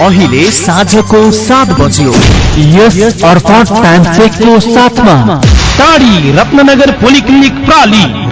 अहिले साँझको सात बज्यो। यस अर्पण टाइम चेकको साथमा। टाढी रत्नगर पोलिक्लिनिक प्राली।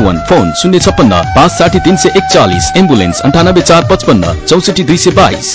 फोन शून्य छप्पन्न पाँच साठी तिन सय एकचालिस एम्बुलेन्स अन्ठानब्बे चार पचपन्न चौसठी दुई सय बाइस।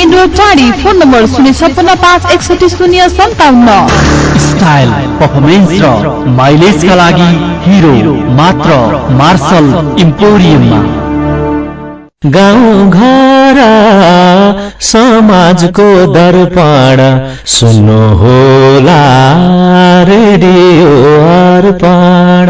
main road Tadhi phone number शून्य छप्पन्न पाँच एकसठी शून्य सन्ताउन्न। स्टाइल पर्फर्मेन्स र माइलेजका लागि हिरो मात्र मार्शल इम्पोरियममा गाउँ घर समाजको दर्पण सुन्नु होला रेडियो अर्पण।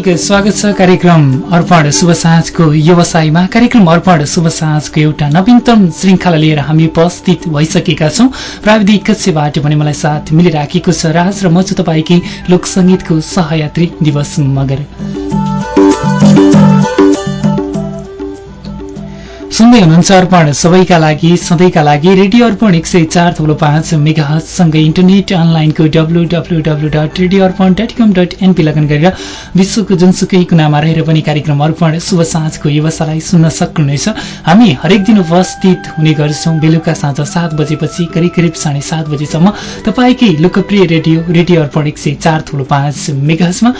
हार्दिक स्वागत छ। कार्यक्रम अर्पण शुभ साँझको व्यवसायमा कार्यक्रम अर्पण शुभ साँझको एउटा नवीनतम श्रृङ्खला लिएर हामी उपस्थित भइसकेका छौँ। प्राविधिक कक्षबाट पनि मलाई साथ मिलिराखेको छ। राज र म छु तपाईँकै लोकसङ्गीतको सहयात्री दिवस मगर। सुन्दै हुनुहुन्छ अर्पण सबैका लागि सधैँका लागि रेडियो अर्पण एक सय चार थप्लो पाँच मेगासँगै इन्टरनेट अनलाइनको W W W dot radio Arpan dot com dot NP login गरेर विश्वको जुनसुकै कुनामा रहेर पनि कार्यक्रम अर्पण शुभ साँझको व्यवसायलाई सुन्न सक्नुहुनेछ। हामी हरेक दिन उपस्थित हुने गर्छौँ। बेलुका साँझ सात बजेपछि करिब करिब साढे सात बजेसम्म तपाईँकै लोकप्रिय रेडियो रेडियो अर्पण एक सय चार थुलो पाँच मेगाजमा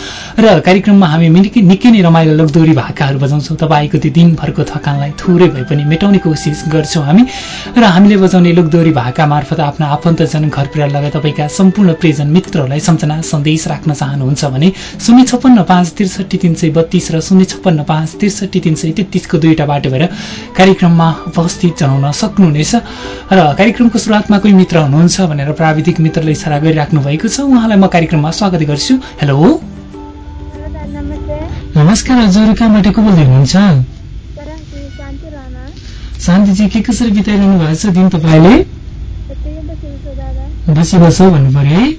र कार्यक्रममा हामी निकै नै रमाइलो लोकदोरी भाकाहरू बजाउँछौँ। तपाईँको त्यो दिनभरको थकानलाई थोरै भए पनि मेटाउने कोसिस गर्छौँ हामी। र हामीले बजाउने लोकदोरी भाका मार्फत आफ्ना आफन्तजन घर परिवार लगायत तपाईँका सम्पूर्ण प्रियजन मित्रहरूलाई सम्झना सन्देश राख्न चाहनुहुन्छ भने शून्य छप्पन्न पाँच त्रिसठी तिन सय बत्तिस र शून्य छप्पन्न पाँच त्रिसठी तिन सय तेत्तिसको दुईवटा बाटो भएर कार्यक्रममा उपस्थित जनाउन सक्नुहुनेछ। र कार्यक्रमको सुरुवातमा कोही मित्र हुनुहुन्छ भनेर प्राविधिक मित्रले इसारा गरिराख्नु भएको छ। उहाँलाई म कार्यक्रममा स्वागत गर्छु। हेलो। नमस्कार हजुर कहाँबाट को बोल्दै हुनुहुन्छ? शान्तिजी के कसरी बिताइरहनु भएको छ दिन तपाईँले? बसी बसो भन्नु पर्यो है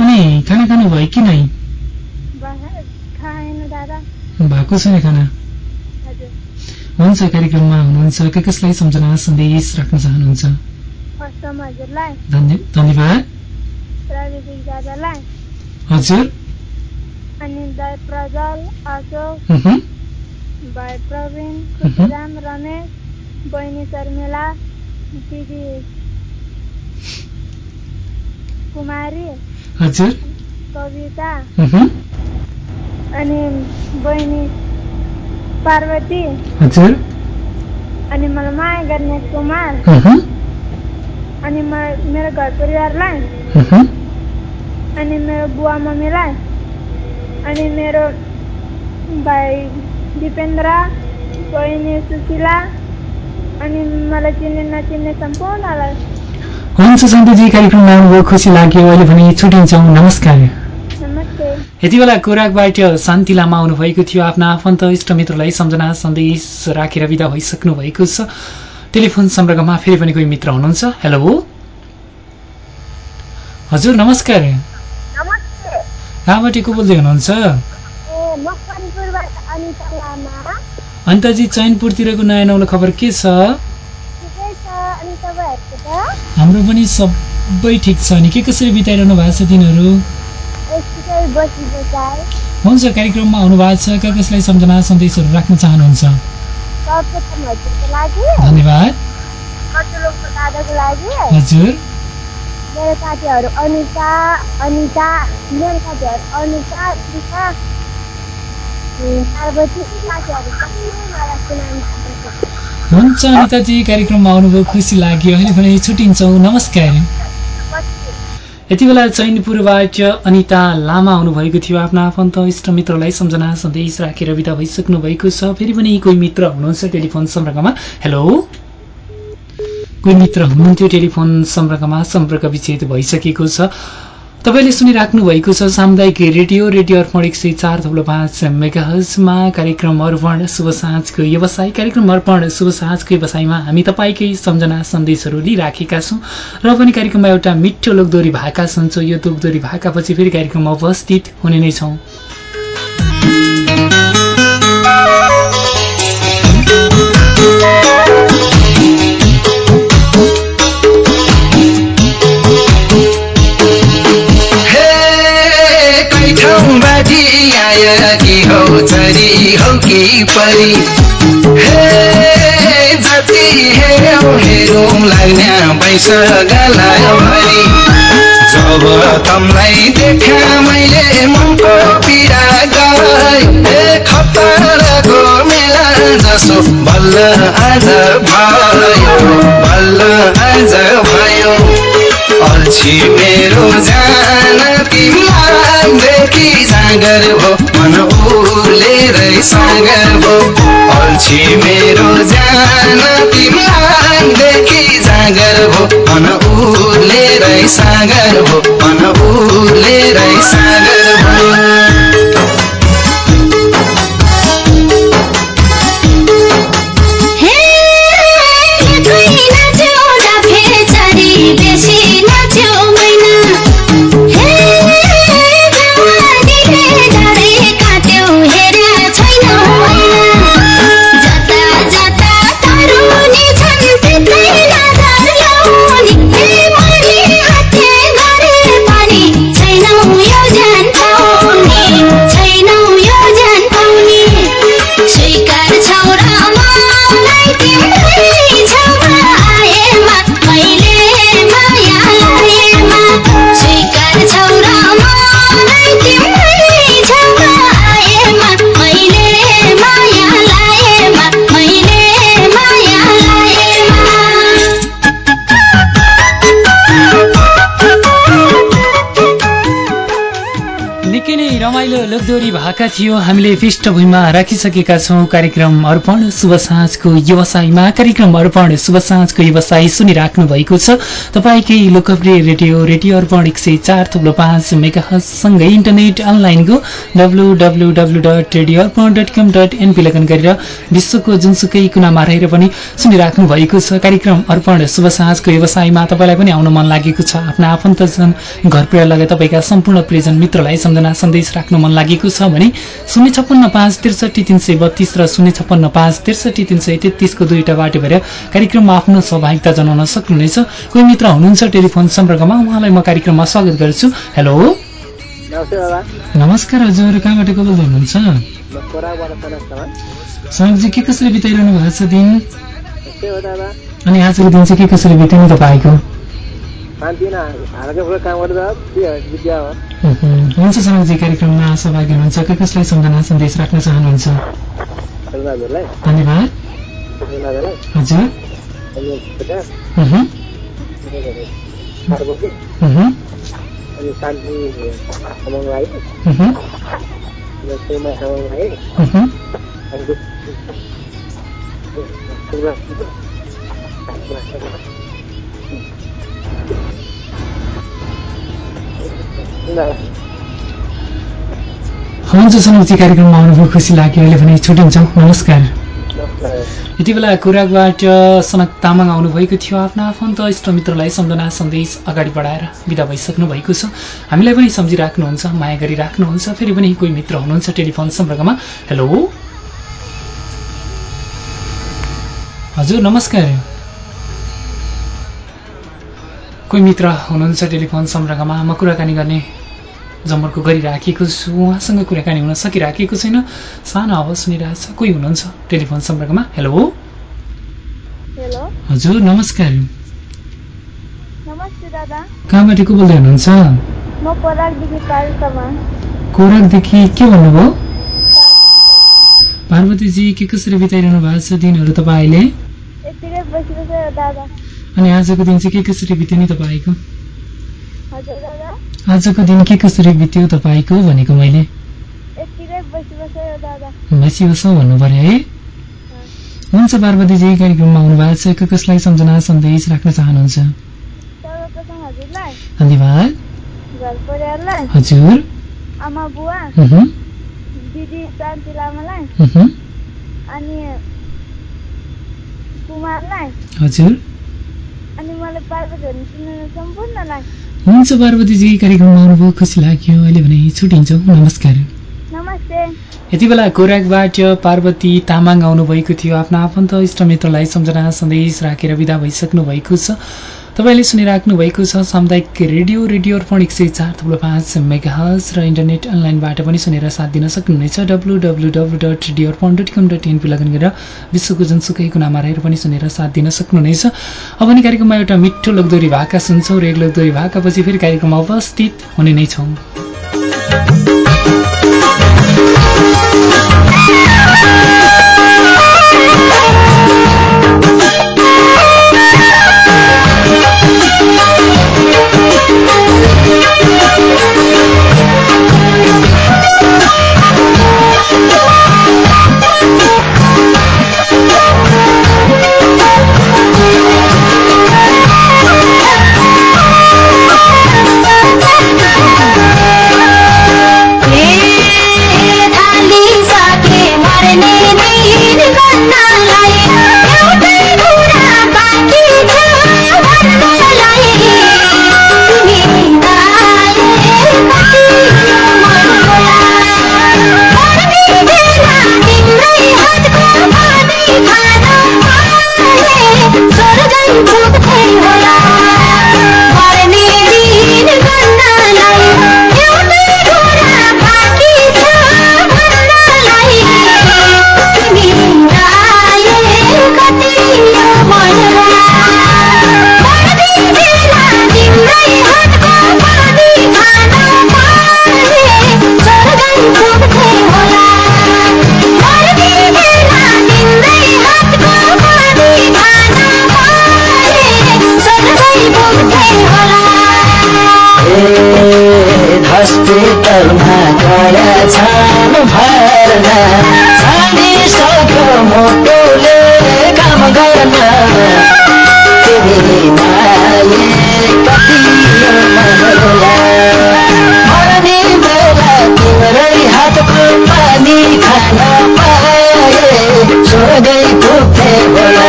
अनि खाना खानु भयो कि नै? भएको छैन खाना? हुन्छ कार्यक्रममा हुनुहुन्छ। के कसलाई सम्झना सन्देश राख्न चाहनुहुन्छ? धन्य- धन्यवाद। हजुर। अनि दाई प्रजल अशोक प्रवीण रमेश। बहिनी शर्मिला दिदी कुमारी हजुर। कविता अनि बहिनी पार्वती हजुर। अनि मलाई माया गर्ने कुमार अनि म मेरो घर परिवारलाई। अनि मेरो बुवा मम्मीलाई अनि मेरो भाइ दिपेन्द्र बहिनी सुशीला अनि मलाई चिन्ने नचिन्ने सम्पूर्णलाई हुन्छ सन्तोषजी कार्यक्रममा आउनुभयो खुसी लाग्यो। अहिले भने छुट्टिन्छौँ नमस्कार। यति बेला कोराकबाट शान्ति लामा आउनुभएको थियो। आफ्ना आफन्त इष्टमित्रलाई सम्झना सन्देश राखेर विदा भइसक्नु भएको छ। टेलिफोन सम्पर्कमा फेरि पनि कोही मित्र हुनुहुन्छ? हेलो हजुर नमस्कार। कहाँबाट को बोल्दै हुनुहुन्छ? अनिताजी चैनपुरतिरको नयाँ नौलो खबर के छ? हाम्रो पनि सबै ठिक छ नि। के कसरी बिताइरहनु भएको छ बसाए हुन्छ कार्यक्रममा आउनु भएको छ। कहाँ कसलाई सम्झना सन्देशहरू राख्न चाहनुहुन्छ? धन्यवाद। हजुर। मेरो साथीहरू अनिता अनिता मेरो साथीहरू अनिता त्रिषा उम्, पार्वती साथीहरू सबै मलाई सुनाउनु चाहन्छु। हुन्छ अनिताजी कार्यक्रममा आउनुभयो खुसी लाग्यो। अहिले भने छुट्टिन्छौँ नमस्कार। यति बेला चैनपुरबाट अनिता लामा आउनुभएको थियो। आफ्ना आफन्त इष्टमित्रलाई सम्झना सन्देश राखेर विदा भइसक्नु भएको छ। फेरि पनि कोही मित्र हुनुहुन्छ टेलिफोन सम्पर्कमा? हेलो? कोही मित्र हुनुहुन्थ्यो टेलिफोन सम्पर्कमा? सम्पर्क विच्छेद भइसकेको छ। तपाईँले सुनिराख्नु भएको छ सामुदायिक रेडियो रेडियो अर्पण एक सय चार थप्लो पाँच मेगाहजमा कार्यक्रम अर्पण शुभ साँझको व्यवसाय। कार्यक्रम अर्पण शुभ साँझको व्यवसायमा हामी तपाईँकै सम्झना सन्देशहरू लिइराखेका छौँ र पनि कार्यक्रममा एउटा मिठो लोकदोरी भाका सुन्छौँ। यो लोकदोरी भाकापछि फेरि कार्यक्रममा उपस्थित हुने नै छौँ। कि हौ चरी हौ कि परी हे जति हेरौँ हेरौँ लाग्ने पैसा गलाभरि जब तमलाई देखा मैले मनको पीडा हे खतराको मेला जसो बल्ल आज भयो बल्ल आज भयो अल्छी मेरो जान तिमीलाई देखि सागर भो मन उलेरै सागर भो अल्छी मेरो जान तिमीलाई देखि सागर भो मन उलेरै सागर भो मन उलेरै सागर भो भाका थियो हामीले पृष्ठभूमिमा राखिसकेका छौँ कार्यक्रम अर्पण शुभ साँझको व्यवसायमा। कार्यक्रम अर्पण शुभ साँझको व्यवसाय सुनिराख्नु भएको छ। तपाईँकै लोकप्रिय रेडियो रेडियो अर्पण एक सय चार थुप्रो पाँच मेगासँगै इन्टरनेट अनलाइनको W W W dot radio Arpan dot com dot NP login गरेर विश्वको जुनसुकै कुनामा रहेर पनि सुनिराख्नु भएको छ। कार्यक्रम अर्पण शुभ साँझको व्यवसायमा तपाईँलाई पनि आउन मन लागेको छ। आफ्ना आफन्तजन घर लगायत तपाईँका सम्पूर्ण प्रियजन मित्रलाई सम्झना सन्देश राख्न मन लागेको छ भने शून्य छप्पन्न पाँच त्रिसठी तिन सय बत्तिस र शून्य छप्पन्न पाँच त्रिसठी तिन सय तेत्तिसको दुईवटा बाटो भएर कार्यक्रममा आफ्नो सहभागिता जनाउन सक्नुहुनेछ। कोही मित्र हुनुहुन्छ टेलिफोन सम्पर्कमा उहाँलाई म कार्यक्रममा स्वागत गर्छु। हेलो। नमस्कार हजुर कहाँबाट को बोल्दै हुनुहुन्छ सनकजी के कसरी बिताइरहनु भएको छ दिन? अनि आजको दिन चाहिँ के कसरी बित्यो नि तपाईँको? हुन्छ सनकजी कार्यक्रममा सहभागी हुनुहुन्छ। के कसलाई सम्झना सन्देश राख्न चाहनुहुन्छ? धन्यवाद। हजुर। अनि हुन्छ सनकजी कार्यक्रममा आउनुभयो खुसी लाग्यो। अहिले भने छुट्टिन्छौँ नमस्कार। यति बेला कुराकबाट सनक तामाङ आउनुभएको थियो। आफ्ना आफन्त इष्टमित्रलाई सम्झना सन्देश अगाडि बढाएर विदा भइसक्नु भएको छ। हामीलाई पनि सम्झिराख्नुहुन्छ माया गरिराख्नुहुन्छ। फेरि पनि कोही मित्र हुनुहुन्छ टेलिफोन सम्पर्कमा। हेलो। हजुर नमस्कार। कोही मित्र हुनुहुन्छ टेलिफोन सम्पर्कमा म कुराकानी गर्ने जमर्को गरिराखेको छु। उहाँसँग कुराकानी हुन सकिराखेको छैन। सानो आवाज सुनिरहेछ। कोही हुनुहुन्छ? टेलिफोन सम्पर्कमा? हेलो? हेलो? हजुर नमस्कार। कहाँबाट को बोल्दै हुनुहुन्छ? कोराकदेखि के भन्नुभयो? पार्वतीजी के कसरी बिताइरहनु भएको छ दिनहरू तपाईँले? अनि आजको दिन चाहिँ के कसरी बित्यो नि तपाईँको? आजको दिन के कसरी बित्यो तपाईँको भनेको मैले? बसी बसौ भन्नु पर्यो है। हुन्छ पार्वतीजी कार्यक्रममा आउनु भएको छ कसलाई सम्झना सन्देश राख्न चाहनुहुन्छ? धन्यवाद हजुर। आमा बुवा। दिदी शान्ति लामालाई। अनि कुमारलाई। हजुर। अनि मलाई हुन्छ पार्वतीजी कार्यक्रममा आउनुभयो खुसी लाग्यो। अहिले भने छुट्टिन्छौँ। नमस्कार। नमस्ते। यति बेला कोराकबाट पार्वती तामाङ आउनुभएको थियो। आफ्ना आफन्त इष्टमित्रलाई सम्झना सन्देश राखेर विदा भइसक्नु भएको छ। तपाईँले सुनिराख्नु भएको छ सामुदायिक रेडियो रेडियो अर्पण एक सय चार थुप्रो पाँच मेगाहज र इन्टरनेट अनलाइनबाट पनि सुनेर साथ दिन सक्नुहुनेछ। W W W dot radio Arpan dot com dot NP login गरेर विश्वको जुनसुकै कुनामा रहेर पनि सुनेर साथ दिन सक्नुहुनेछ। अब नि कार्यक्रममा एउटा मिठो लोकदोरी भाका सुन्छौँ र एक लोकदोरी भाकापछि फेरि कार्यक्रममा उपस्थित हुने नै छौँ। थाली Yeah. सोधै पुग्थे होला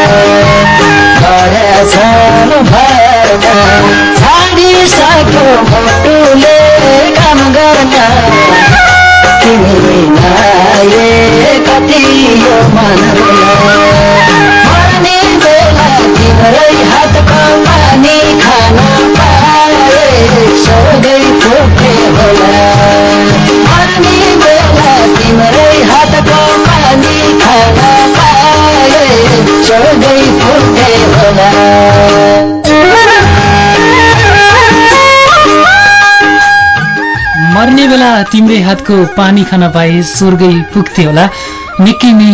काम गर्न कति यो तिम्रै हातको पानी खान होला बेला तिम्रै हातको पानी खान होला मर्ने बेला तिम्रै हातको पानी खान पाए स्वर्गै पुग्थे होला। निकै नै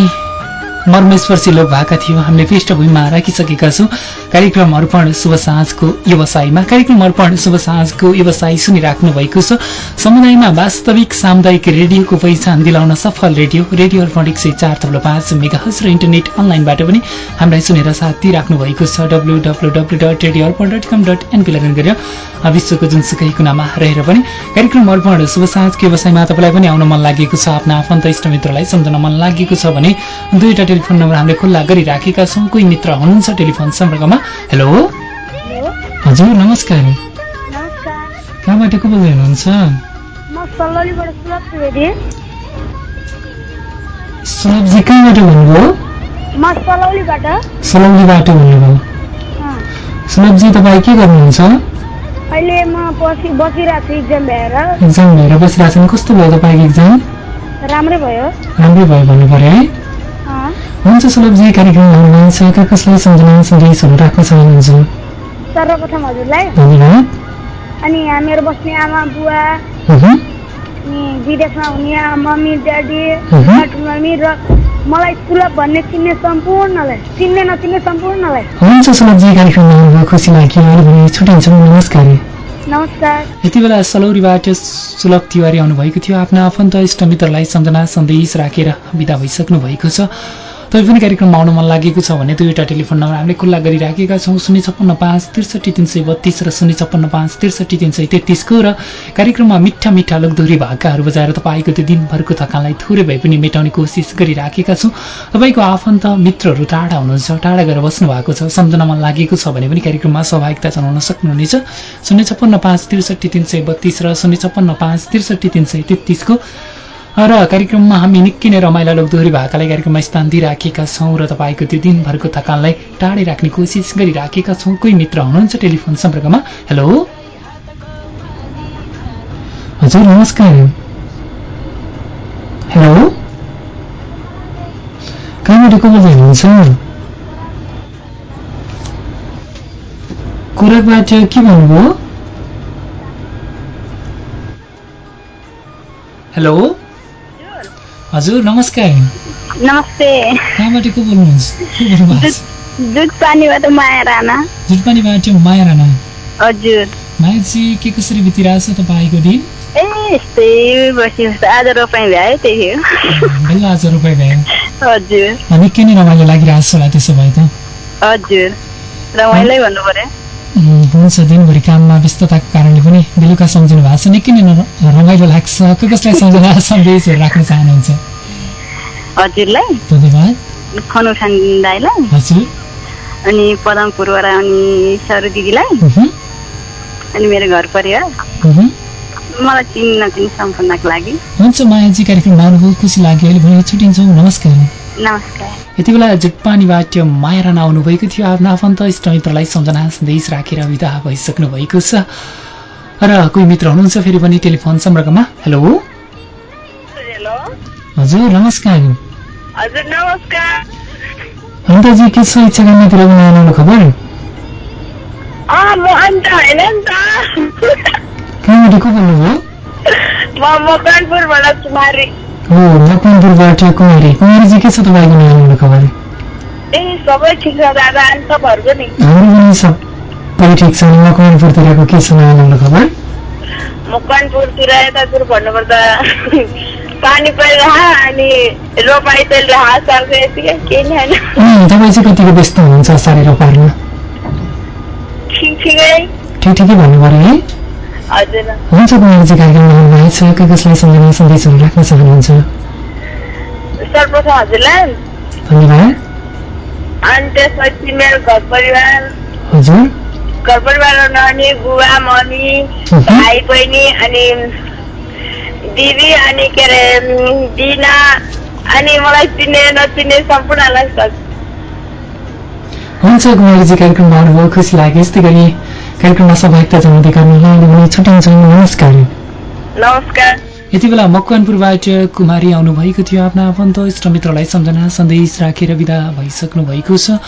मर्मस्पर्शी लोक भएका थियौँ। हामीले पृष्ठभूमिमा राखिसकेका छौँ। कार्यक्रम अर्पण शुभ साँझको व्यवसायमा। कार्यक्रम अर्पण शुभ साँझको व्यवसाय सुनिराख्नु भएको छ। समुदायमा वास्तविक सामुदायिक रेडियोको पहिचान दिलाउन सफल रेडियो रेडियो अर्पण एक सय चार थप्लो पाँच मेगाहज र इन्टरनेट अनलाइनबाट पनि हामीलाई सुनेर साथ दिइराख्नु भएको छ। W W W dot radio Arpan dot com dot NP login गरेर विश्वको जुनसुकै कुनामा रहेर पनि कार्यक्रम अर्पण शुभ साँझको व्यवसायमा तपाईँलाई पनि आउन मन लागेको छ। आफ्ना आफन्त इष्टमित्रलाई सम्झन मन लागेको छ भने दुईवटा टेलिफोन नम्बर हामीले खुल्ला गरिराखेका छौँ। कोही मित्र हुनुहुन्छ टेलिफोन सम्पर्कमा? हेलो? हजुर नमस्कार। कहाँबाट को बोल्दै हुनुहुन्छ? सुलभजी कहाँबाट सलौलीबाट सुलभजी तपाईँ के गर्नुहुन्छ? अहिले म पछि बसिरहेको छु इक्जाम भएर। एक्जाम भएर बसिरहेको छन् कस्तो भयो तपाईँको एक्जाम राम्रै भयो। राम्रै भयो भन्नु पऱ्यो है। हुन्छ सुलभजी कार्यक्रम हुनुहुन्छ कहाँ कसलाई सम्झना सन्देशहरू राख्न चाहनुहुन्छ? सर्वप्रथम हजुरलाई धन्यवाद। अनि यहाँ मेरो बस्ने आमा बुवा. अनि विदेशमा हुने मम्मी ड्याडी मम्मी र मलाई सुलभ भन्ने चिन्ने सम्पूर्णलाई चिन्ने नचिन्ने सम्पूर्णलाई। हुन्छ सुलभजी कार्यक्रममा आउनुभयो खुसी लाग्यो। भने छुट्टिन्छौँ नमस्कार। नमस्कार। यति बेला सलौरीबाट सुलभ तिवारी आउनुभएको थियो। आफ्ना आफन्त इष्टमित्रलाई सम्झना सन्देश राखेर विदा भइसक्नु भएको छ। तपाईँ पनि कार्यक्रममा आउन मन लागेको छ भने दुईवटा टेलिफोन नम्बर हामीले खुल्ला गरिराखेका छौँ शून्य छप्पन्न पाँच त्रिसठी तिन सय बत्तिस र शून्य छप्पन्न पाँच त्रिसठी तिन सय तेत्तिसको र कार्यक्रममा मिठा मिठा लोकदोहोरी भाकाहरू बजाएर तपाईँको त्यो दिनभरको थकानलाई थोरै भए पनि मेटाउने कोसिस गरिराखेका छौँ। तपाईँको आफन्त मित्रहरू टाढा हुनुहुन्छ टाढा गएर बस्नु भएको छ सम्झना मन लागेको छ भने पनि कार्यक्रममा सहभागिता जनाउन सक्नुहुनेछ। शून्य छप्पन्न पाँच त्रिसठी तिन सय बत्तिस र शून्य छप्पन्न पाँच त्रिसठी तिन सय तेत्तिसको र कार्यक्रममा हामी निकै नै रमाइला लोकदोहोरी भाकालाई कार्यक्रममा स्थान दिइराखेका छौँ र तपाईँको त्यो दिनभरको थकानलाई टाढै राख्ने कोसिस गरिराखेका छौँ। कोही मित्र हुनुहुन्छ टेलिफोन सम्पर्कमा? हेलो? हजुर नमस्कार। हेलो? कहाँबाट को बोल्दै हुनुहुन्छ? कुराबाट के भन्नुभयो? हेलो? हजुर नमस्कार। नमस्ते। कहाँबाट को बोल्नुहुन्छ? को बोल्नुभएको दुध पानीबाट माया राणा। जुटपानीबाट माया राणा। हजुर। मायाजी के कसरी बितिरहेछ तपाईँको दिन? ए यस्तै बसी बस्दा आज रोपाइ भ्यायो त्यही हो। बल्ल आज रोपाइ भयो। हजुर। निकै नै रमाइलो लागिरहेको छ होला त्यसो भए त? हजुर। रमाइलै भन्नु पर्यो। हुन्छ दिनभरि काममा व्यस्तताको कारणले पनि बेलुका सम्झिनु भएको छ। निकै नै रमाइलो लाग्छ। कसलाई सम्झना सन्देशहरू राख्न चाहनुहुन्छ? हजुरलाई? धन्यवाद। दाईलाई? हजुर। अनि पदमपुरबाट अनि सरू दिदीलाई? अनि मेरो घर परिवार। मलाई चिन्न नचिन्ने सम्पूर्णको लागि। हुन्छ मायाजी कार्यक्रममा आउनुभयो खुसी लाग्यो। अहिले भने छुट्टिन्छौँ। नमस्कार। यति बेला जुटपानीबाट माया राणा आउनुभएको थियो। आफ्नो आफन्त इष्टमित्रलाई सम्झना सन्देश राखेर विदा भइसक्नु भएको छ। र कोही मित्र हुनुहुन्छ फेरि पनि टेलिफोन सम्पर्कमा? हेलो? हेलो? हजुर नमस्कार। अन्तजी के छ इच्छा कामनातिर बनाउनु खबर? कहाँबाट को बोल्नुभयो? कुमारी हो कुमारी कुमारीजी के छ तपाईँको नयाँ खबर? ए सबै ठिक छ दादा। अनि तपाईँहरूको नि? हाम्रो पनि सबै ठिक छ। मकनपुरतिरको के छ खबर? यतातिर भन्नुपर्दा पानी परिरह अनि रोपाइ चलिरह सर्छ यतिकै। केही नि होइन। तपाईँ चाहिँ कतिको व्यस्त हुनुहुन्छ असारे रोपारमा ठिक ठिकै। ठिक ठिकै भन्नु पऱ्यो है। हुन्छ कुमारीजी कार्यक्रममा आउनुभएको छ। के कसलाई सम्झना सन्देशहरू राख्न चाहनुहुन्छ? सर्वप्रथम हजुरलाई। धन्यवाद। अनि त्यसपछि मेरो घर परिवार। हजुर। घर परिवारमा नानी बुवा मम्मी. भाइ बहिनी अनि दिदी अनि के अरे दिना अनि मलाई चिन्ने नचिन्ने सम्पूर्णलाई हुन्छ कुमारीजी कार्यक्रममा आउनुभयो खुसी लाग्यो। यस्तै गरी कार्यक्रममा सहभागिता जनाउँदै गर्नुहोला। अहिले भने छुट्टिन्छौँ नमस्कार। नमस्कार। यति बेला मकवानपुरबाट कुमारी आउनुभएको थियो। आफ्ना आफन्त इष्टमित्रलाई सम्झना सन्देश राखेर विदा भइसक्नु भएको छ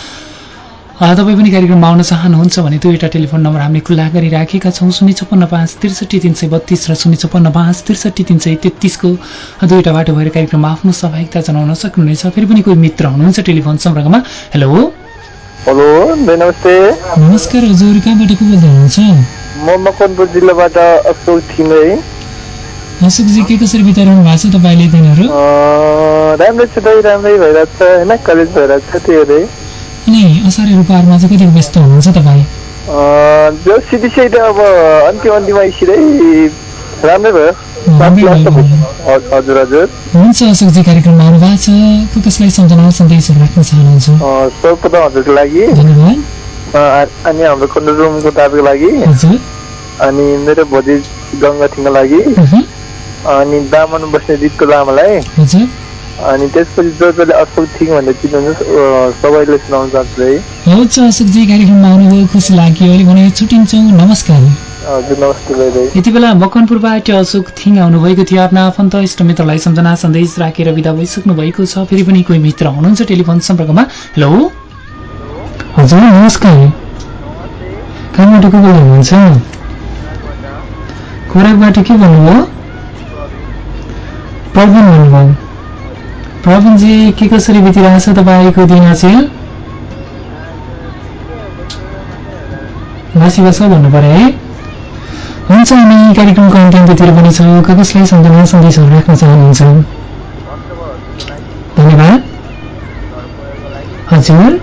तपाईँ पनि कार्यक्रममा आउन चाहनुहुन्छ भने दुईवटा टेलिफोन नम्बर हामीले खुल्ला गरिराखेका छौँ। शून्य छप्पन्न पाँच त्रिसठी तिन सय बत्तिस र शून्य छप्पन्न पाँच त्रिसठी तिन सय तेत्तिसको दुईवटा बाटो भएर कार्यक्रममा आफ्नो सहभागिता जनाउन सक्नुहुनेछ। फेरि पनि कोही मित्र हुनुहुन्छ टेलिफोन सम्पर्कमा? हेलो? हेलो नमस्ते। नमस्कार हजुर कहाँबाट को बोल्दै हुनुहुन्छ? म मकनपुर जिल्लाबाट अशोक थिमै। अशोकजी के कसरी बिताइरहनु भएको छ तपाईँले दिनहरू? राम्रै छ दाइ राम्रै भइरहेको छ होइन? कलेज भइरहेको छ हो दाइ अनि असारहरू पारमा चाहिँ कतिको व्यस्त हुनुहुन्छ तपाईँ? जो सिडिसी त अब अन्तिम अन्तिम आइसिँदै राम्रै भयो। हजुर हजुर। हुन्छ अशोकजी कार्यक्रममा आउनु भएको छ। को कसलाई सम्झना सन्देशहरू राख्न चाहनुहुन्छ। अँ, सर्वप्रथम हजुरको लागि। धन्यवाद। अनि हाम्रो कन्ट्रोल रुमको दाजुको लागि। अनि मेरो भोजी गङ्गा थिङको लागि अनि दामन बस्ने दिदको लामालाई। अनि त्यसपछि जो जसले अशोक थिङ भनेर चिन्नुहुन्छ सबैले सुनाउन चाहन्छु है। हुन्छ अशोकजी कार्यक्रममा आउनुभयो। खुसी लाग्यो। अहिले भने छुट्टिन्छौँ। नमस्कार। यति बेला मकनपुरबाट अशोक थिङ आउनुभएको थियो। आफ्ना आफन्त इष्टमित्रलाई सम्झना सन्देश राखेर विदा भइसक्नु भएको छ। फेरि पनि कोही मित्र हुनुहुन्छ टेलिफोन सम्पर्कमा? हेलो? हजुर नमस्कार। कहाँबाट को बोल्दै हुनुहुन्छ खोराकबाट के भन्नुभयो? प्रवीण भन्नुभयो। प्रवीणजी के कसरी बितिरहेछ तपाईँको दिन चाहिँ बसी बस भन्नु पऱ्यो है। हुन्छ हामी कार्यक्रमको अन्त्यन्त्यतिर पनि छौँ। कसलाई सम्झना सन्देशहरू राख्न चाहनुहुन्छ? धन्यवाद। हजुर।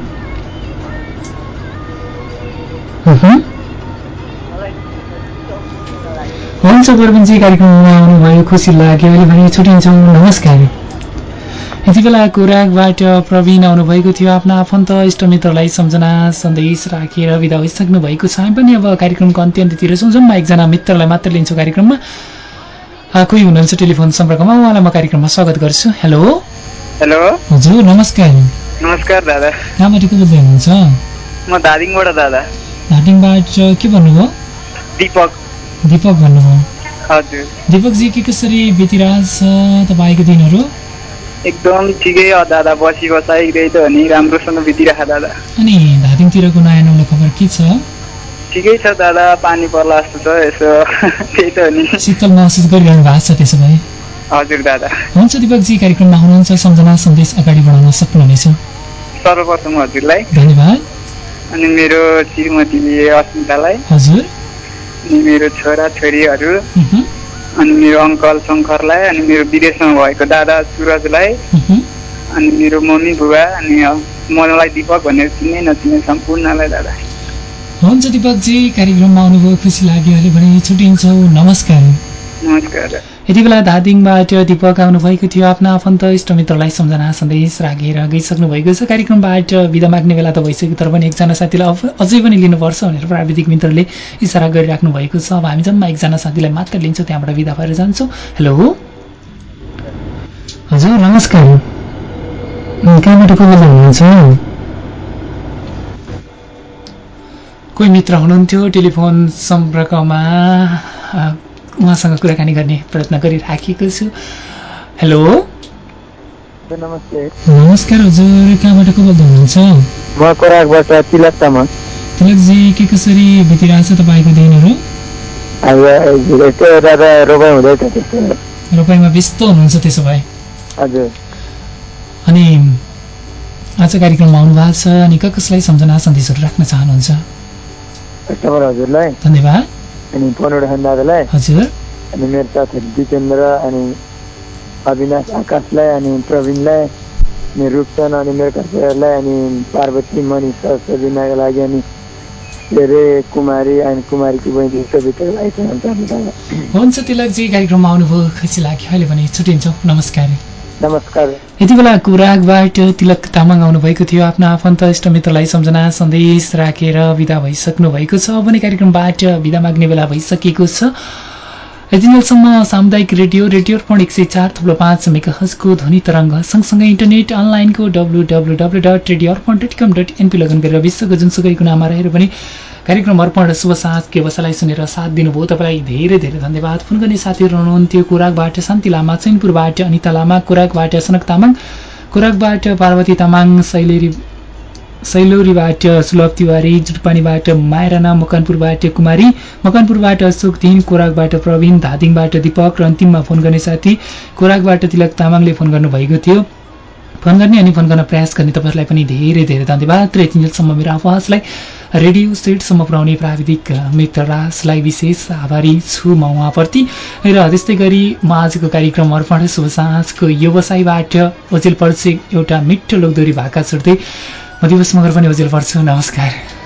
हुन्छ प्रवीणजी कार्यक्रममा आउनुभयो। खुसी लाग्यो। अहिले भने छुट्टिन्छौँ। नमस्कार। यति बेला कोराकबाट प्रवीण आउनुभएको थियो। आफ्ना आफन्त इष्टमित्रलाई सम्झना सन्देश राखेर विदा भइसक्नु भएको छ। हामी पनि अब कार्यक्रमको अन्त्यन्त्यतिर छौँ जम्मा एकजना मित्रलाई मात्र लिन्छु कार्यक्रममा। कोही हुनुहुन्छ टेलिफोन सम्पर्कमा? उहाँलाई म कार्यक्रममा स्वागत गर्छु। हेलो? हेलो? हजुर नमस्कार। नमस्कार दादा। कहाँबाट को बोल्दै हुनुहुन्छ म धादिङबाट दादा। घाटिङबाट के भन्नुभयो दिपक। दिपक भन्नुभयो हजुर। दिपकजी के कसरी बितिरहेछ तपाईँको दिनहरू? एकदम ठिकै हो दादा बसी बसाइरहे त नि राम्रोसँग बितिरह दादा। अनि धादिङतिरको नयाँ नौलो खबर के छ? ठिकै छ दादा पानी पर्ला जस्तो छ यसो त्यही त हो नि। शीतल महसुस गरिरहनु भएको छ त्यसो भए। हजुर दादा। हुन्छ दिपकजी कार्यक्रममा हुनुहुन्छ सम्झना सन्देश अगाडि बढाउन सक्नुहुनेछ सर्वप्रथम हजुरलाई। धन्यवाद। अनि मेरो श्रीमती अस्मितालाई। हजुर। अनि मेरो छोरा छोरीहरू अनि मेरो अङ्कल शङ्करलाई अनि मेरो विदेशमा भएको दादा सुरजलाई। अनि मेरो मम्मी बुबा अनि मलाई दिपक भनेर चिन्ने नचिने सम्पूर्णलाई दादा। हुन्छ दिपकजी कार्यक्रममा आउनुभयो खुसी लाग्यो। अहिले भने छुट्टिन्छौँ। नमस्कार। नमस्कार। यति बेला धादिङबाट दिपक आउनुभएको थियो आफ्ना आफन्त इष्टमित्रलाई सम्झना सन्देश राखेर गइसक्नु भएको छ। कार्यक्रमबाट विदा माग्ने बेला त भइसक्यो तर पनि एकजना साथीलाई अझै पनि लिनुपर्छ भनेर प्राविधिक मित्रले इसारा गरिराख्नु भएको छ। अब हामी जम्मा एकजना साथीलाई मात्र लिन्छौँ त्यहाँबाट विदा भएर जान्छौँ। हेलो हजुर नमस्कार। कहाँबाट को बोल्दै हुनुहुन्छ? कोही मित्र हुनुहुन्थ्यो टेलिफोन सम्पर्कमा? उहाँसँग कुराकानी गर्ने प्रयत्न गरिराखेको छु। हेलो? नमस्कार हजुर कहाँबाट को बोल्दै हुनुहुन्छ? म कोराकबाट तिलक तामाङ। तिलकजी के कसरी बितिरहेछ तपाईँको दिनहरू? रोपाइँमा व्यस्त हुनुहुन्छ त्यसो भए। हजुर। अनि आज कार्यक्रममा आउनु भएको छ अनि कसलाई सम्झना सन्देशहरू राख्न चाहनुहुन्छ? धन्यवाद। अनि उठाउने दादालाई हजुर। अनि मेरो साथीहरू जितेन्द्र अनि अविनाश आकाशलाई अनि प्रवीणलाई अनि रूपचन अनि मेरो कतिहरूलाई अनि पार्वती मनिषा सबिनाको लागि अनि के अरे कुमारी अनि कुमारीकी बहिनी सबिताको लागि हुन्छ तिलकजी कार्यक्रममा आउनुभयो खुसी लाग्यो। अहिले भने छुट्टिन्छौँ। नमस्कार। नमस्कार। यति बेला कुराकबाट तिलक तामाङ आउनुभएको थियो। आफ्ना आफन्त इष्टमित्रलाई सम्झना सन्देश राखेर विदा भइसक्नु भएको छ। अब नै कार्यक्रमबाट विदा माग्ने बेला भइसकेको छ। यतिन्जेलसम्म सामुदायिक रेडियो रेडियो अर्पण एक सय चार थप्लो पाँच मेगाहजको ध्वनि तरङ्ग सँगसँगै इन्टरनेट अनलाइनको W W W dot radio Arpan dot com dot NP लगन गरेर विश्वको जुनसुकै कुनामा रहेर पनि कार्यक्रम अर्पण शुभ साँझ के सुनेर साथ दिनुभयो। तपाईँलाई धेरै धेरै धन्यवाद। फोन गर्ने साथीहरू हुनुहुन्थ्यो कुराकबाट शान्ति लामा चैनपुरबाट अनिता लामा कुराकबाट सनक तामाङ कुराकबाट पार्वती तामाङ शैलेरी सैलौरीबाट सुलभ तिवारी जुटपानीबाट मायराना मकनपुरबाट कुमारी मकनपुरबाट अशोक दिन कोराकबाट प्रवीण धादिङबाट दीपक र अन्तिममा फोन गर्ने साथी कोराकबाट तिलक तामाङले फोन गर्नुभएको थियो। फोन गर्ने अनि फोन गर्न प्रयास गर्ने तपाईँहरूलाई पनि धेरै धेरै धन्यवाद। र यतिन्जेलसम्म मेरो आवाजलाई रेडियो सेटसम्म पुर्याउने प्राविधिक मित्र राजलाई विशेष आभारी छु म उहाँप्रति। र त्यस्तै गरी म आजको कार्यक्रम अर्पण शुभ साँझको व्यवसायबाट ओजेल पर्छ एउटा मिठो लोकदोरी भाका छुट्दै म दिवस मगर पनि ओजेल पर्छु नमस्कार।